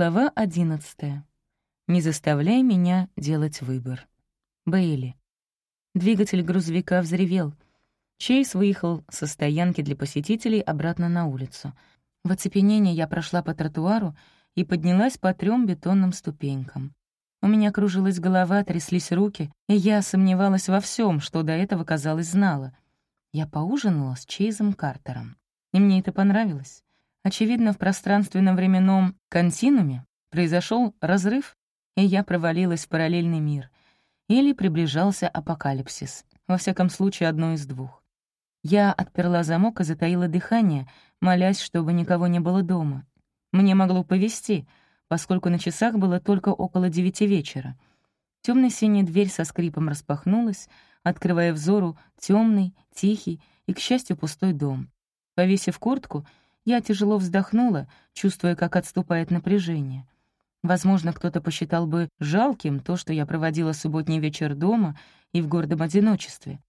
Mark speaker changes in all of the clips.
Speaker 1: Глава одиннадцатая. Не заставляй меня делать выбор. Бейли. Двигатель грузовика взревел. Чейз выехал со стоянки для посетителей обратно на улицу. В оцепенении я прошла по тротуару и поднялась по трем бетонным ступенькам. У меня кружилась голова, тряслись руки, и я сомневалась во всем, что до этого, казалось, знала. Я поужинала с Чейзом Картером, и мне это понравилось. Очевидно, в пространственно-временном континууме произошел разрыв, и я провалилась в параллельный мир. Или приближался апокалипсис. Во всяком случае, одно из двух. Я отперла замок и затаила дыхание, молясь, чтобы никого не было дома. Мне могло повезти — поскольку на часах было только около девяти вечера. темно синяя дверь со скрипом распахнулась, открывая взору темный, тихий и, к счастью, пустой дом. Повесив куртку, я тяжело вздохнула, чувствуя, как отступает напряжение. Возможно, кто-то посчитал бы жалким то, что я проводила субботний вечер дома и в гордом одиночестве.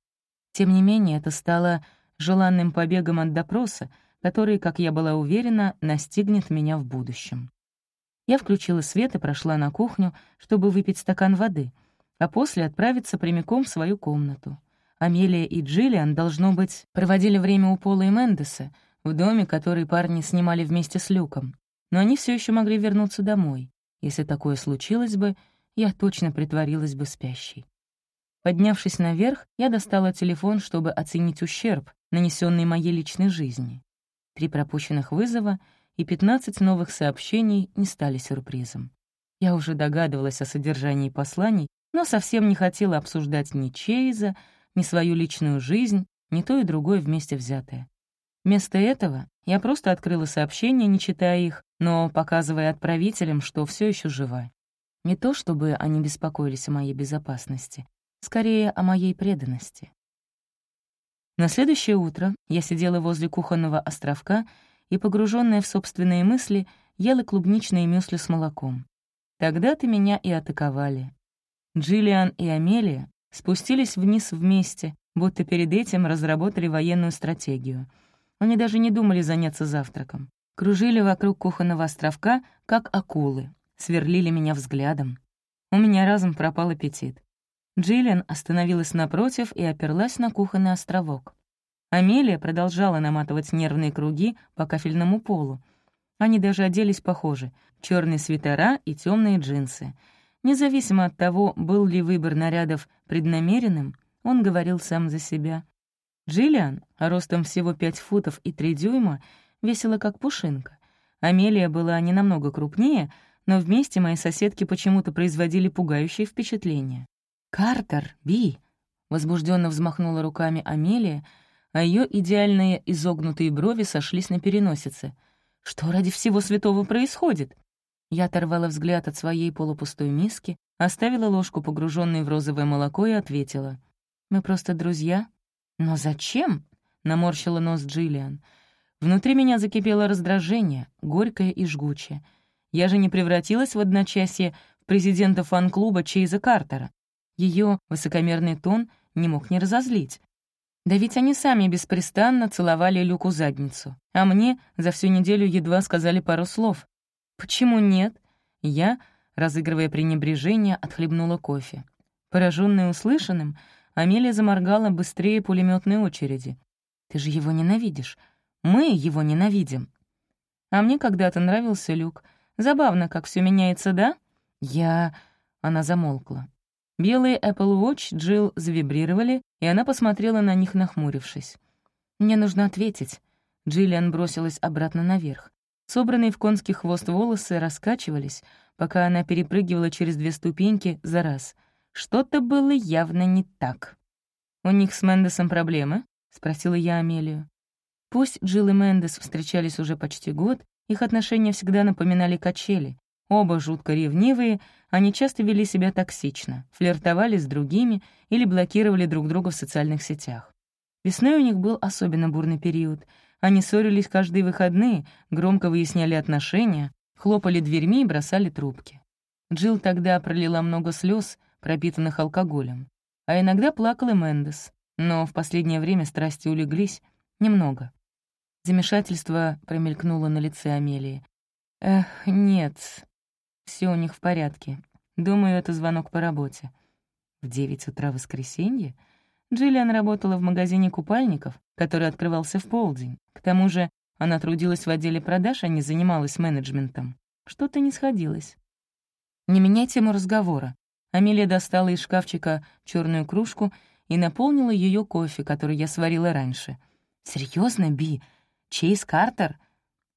Speaker 1: Тем не менее, это стало желанным побегом от допроса, который, как я была уверена, настигнет меня в будущем. Я включила свет и прошла на кухню, чтобы выпить стакан воды, а после отправиться прямиком в свою комнату. Амелия и Джиллиан, должно быть, проводили время у Пола и Мендеса, в доме, который парни снимали вместе с Люком. Но они все еще могли вернуться домой. Если такое случилось бы, я точно притворилась бы спящей. Поднявшись наверх, я достала телефон, чтобы оценить ущерб, нанесенный моей личной жизни. Три пропущенных вызова — и 15 новых сообщений не стали сюрпризом. Я уже догадывалась о содержании посланий, но совсем не хотела обсуждать ни Чейза, ни свою личную жизнь, ни то и другое вместе взятое. Вместо этого я просто открыла сообщения, не читая их, но показывая отправителям, что все еще жива. Не то чтобы они беспокоились о моей безопасности, скорее о моей преданности. На следующее утро я сидела возле кухонного островка и, погруженная в собственные мысли, ела клубничные мюсли с молоком. Тогда-то меня и атаковали. Джиллиан и Амелия спустились вниз вместе, будто перед этим разработали военную стратегию. Они даже не думали заняться завтраком. Кружили вокруг кухонного островка, как акулы, сверлили меня взглядом. У меня разом пропал аппетит. Джиллиан остановилась напротив и оперлась на кухонный островок. Амелия продолжала наматывать нервные круги по кафельному полу. Они даже оделись похоже — черные свитера и темные джинсы. Независимо от того, был ли выбор нарядов преднамеренным, он говорил сам за себя. Джиллиан, ростом всего пять футов и три дюйма, весила как пушинка. Амелия была не намного крупнее, но вместе мои соседки почему-то производили пугающее впечатление. «Картер, Би!» — возбужденно взмахнула руками Амелия — а ее идеальные изогнутые брови сошлись на переносице. «Что ради всего святого происходит?» Я оторвала взгляд от своей полупустой миски, оставила ложку, погруженной в розовое молоко, и ответила. «Мы просто друзья». «Но зачем?» — наморщила нос Джиллиан. Внутри меня закипело раздражение, горькое и жгучее. Я же не превратилась в одночасье в президента фан-клуба Чейза Картера. Ее высокомерный тон не мог не разозлить. Да ведь они сами беспрестанно целовали Люку задницу, а мне за всю неделю едва сказали пару слов. «Почему нет?» Я, разыгрывая пренебрежение, отхлебнула кофе. Пораженная услышанным, Амелия заморгала быстрее пулеметной очереди. «Ты же его ненавидишь. Мы его ненавидим». «А мне когда-то нравился Люк. Забавно, как все меняется, да?» «Я...» — она замолкла. Белые Apple Watch Джилл завибрировали, и она посмотрела на них, нахмурившись. «Мне нужно ответить». Джиллиан бросилась обратно наверх. Собранные в конский хвост волосы раскачивались, пока она перепрыгивала через две ступеньки за раз. Что-то было явно не так. «У них с Мендесом проблемы?» — спросила я Амелию. Пусть Джилл и Мендес встречались уже почти год, их отношения всегда напоминали качели. Оба жутко ревнивые, они часто вели себя токсично, флиртовали с другими или блокировали друг друга в социальных сетях. Весной у них был особенно бурный период. Они ссорились каждые выходные, громко выясняли отношения, хлопали дверьми и бросали трубки. Джилл тогда пролила много слез, пропитанных алкоголем. А иногда плакал и Мендес, но в последнее время страсти улеглись немного. Замешательство промелькнуло на лице Амелии. «Эх, нет, Все у них в порядке. Думаю, это звонок по работе. В девять утра воскресенье Джиллиан работала в магазине купальников, который открывался в полдень. К тому же она трудилась в отделе продаж, а не занималась менеджментом. Что-то не сходилось. Не меняй тему разговора. Амелия достала из шкафчика черную кружку и наполнила ее кофе, который я сварила раньше. Серьезно, Би? Чейз Картер?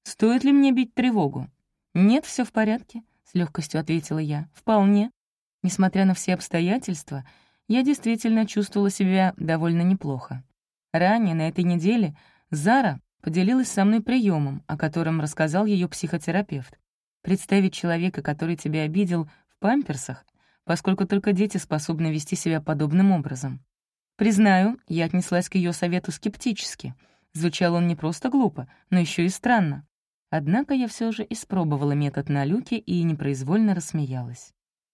Speaker 1: Стоит ли мне бить тревогу? Нет, все в порядке, с легкостью ответила я. Вполне. Несмотря на все обстоятельства, я действительно чувствовала себя довольно неплохо. Ранее на этой неделе Зара поделилась со мной приемом, о котором рассказал ее психотерапевт. Представить человека, который тебя обидел, в памперсах, поскольку только дети способны вести себя подобным образом. Признаю, я отнеслась к ее совету скептически. Звучал он не просто глупо, но еще и странно. Однако я все же испробовала метод на люке и непроизвольно рассмеялась.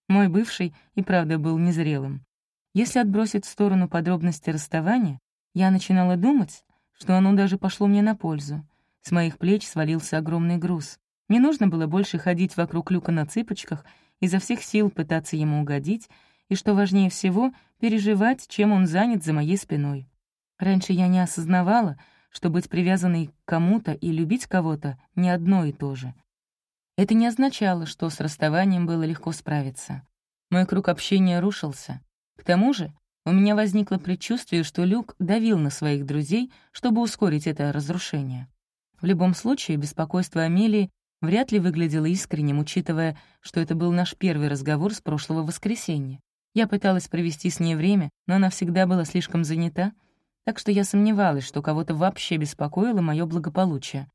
Speaker 1: Мой бывший и правда был незрелым. Если отбросить в сторону подробности расставания, я начинала думать, что оно даже пошло мне на пользу. С моих плеч свалился огромный груз. Не нужно было больше ходить вокруг люка на цыпочках, изо всех сил пытаться ему угодить, и, что важнее всего, переживать, чем он занят за моей спиной. Раньше я не осознавала, что быть привязанной к кому-то и любить кого-то — не одно и то же. Это не означало, что с расставанием было легко справиться. Мой круг общения рушился. К тому же у меня возникло предчувствие, что Люк давил на своих друзей, чтобы ускорить это разрушение. В любом случае, беспокойство Амелии вряд ли выглядело искренним, учитывая, что это был наш первый разговор с прошлого воскресенья. Я пыталась провести с ней время, но она всегда была слишком занята, так что я сомневалась, что кого-то вообще беспокоило мое благополучие.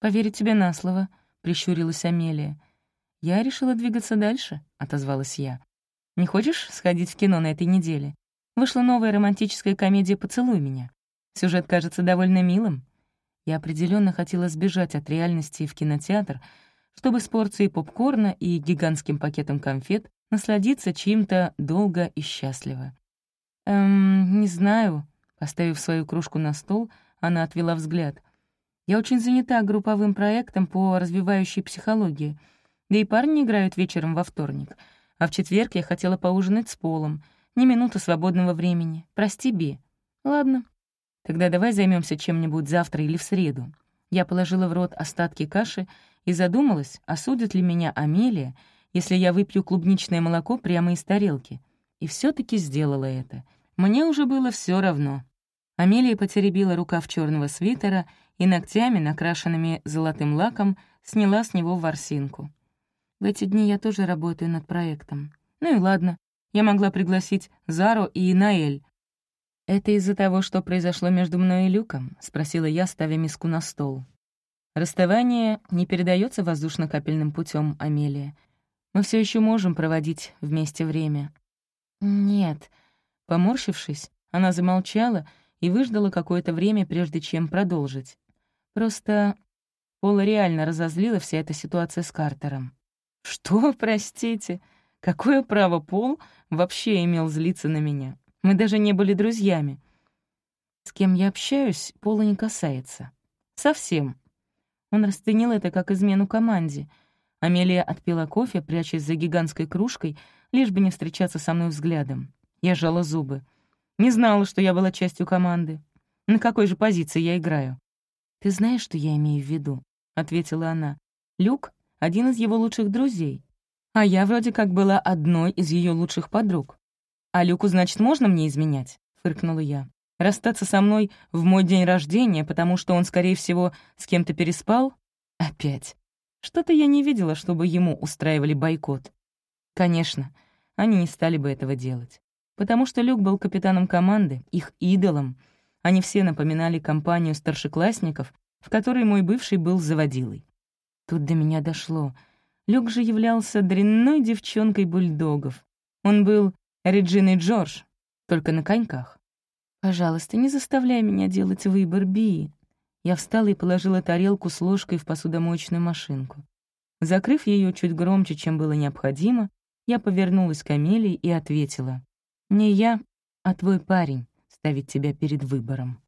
Speaker 1: «Поверить тебе на слово», — прищурилась Амелия. «Я решила двигаться дальше», — отозвалась я. «Не хочешь сходить в кино на этой неделе? Вышла новая романтическая комедия «Поцелуй меня». Сюжет кажется довольно милым». Я определенно хотела сбежать от реальности в кинотеатр, чтобы с порцией попкорна и гигантским пакетом конфет насладиться чьим-то долго и счастливо. «Эм, не знаю», — поставив свою кружку на стол, она отвела взгляд — я очень занята групповым проектом по развивающей психологии. Да и парни играют вечером во вторник. А в четверг я хотела поужинать с Полом. Ни минуты свободного времени. Прости, Би. Ладно. Тогда давай займемся чем-нибудь завтра или в среду. Я положила в рот остатки каши и задумалась, осудит ли меня Амелия, если я выпью клубничное молоко прямо из тарелки. И все таки сделала это. Мне уже было все равно. Амелия потеребила рукав черного свитера и ногтями, накрашенными золотым лаком, сняла с него ворсинку. В эти дни я тоже работаю над проектом. Ну и ладно, я могла пригласить Зару и Наэль. «Это из-за того, что произошло между мной и Люком?» — спросила я, ставя миску на стол. «Расставание не передается воздушно-капельным путем, Амелия. Мы все еще можем проводить вместе время». «Нет». Поморщившись, она замолчала и выждала какое-то время, прежде чем продолжить. Просто Пола реально разозлила вся эта ситуация с Картером. «Что, простите? Какое право Пол вообще имел злиться на меня? Мы даже не были друзьями. С кем я общаюсь, Пола не касается. Совсем. Он расценил это как измену команде. Амелия отпила кофе, прячась за гигантской кружкой, лишь бы не встречаться со мной взглядом. Я жала зубы. Не знала, что я была частью команды. На какой же позиции я играю? «Ты знаешь, что я имею в виду?» — ответила она. «Люк — один из его лучших друзей, а я вроде как была одной из ее лучших подруг. А Люку, значит, можно мне изменять?» — фыркнула я. «Расстаться со мной в мой день рождения, потому что он, скорее всего, с кем-то переспал? Опять. Что-то я не видела, чтобы ему устраивали бойкот. Конечно, они не стали бы этого делать. Потому что Люк был капитаном команды, их идолом — они все напоминали компанию старшеклассников, в которой мой бывший был заводилой. Тут до меня дошло. Люк же являлся дрянной девчонкой бульдогов. Он был Реджиной Джордж, только на коньках. «Пожалуйста, не заставляй меня делать выбор, Би». Я встала и положила тарелку с ложкой в посудомоечную машинку. Закрыв ее чуть громче, чем было необходимо, я повернулась к Амелии и ответила. «Не я, а твой парень ставить тебя перед выбором.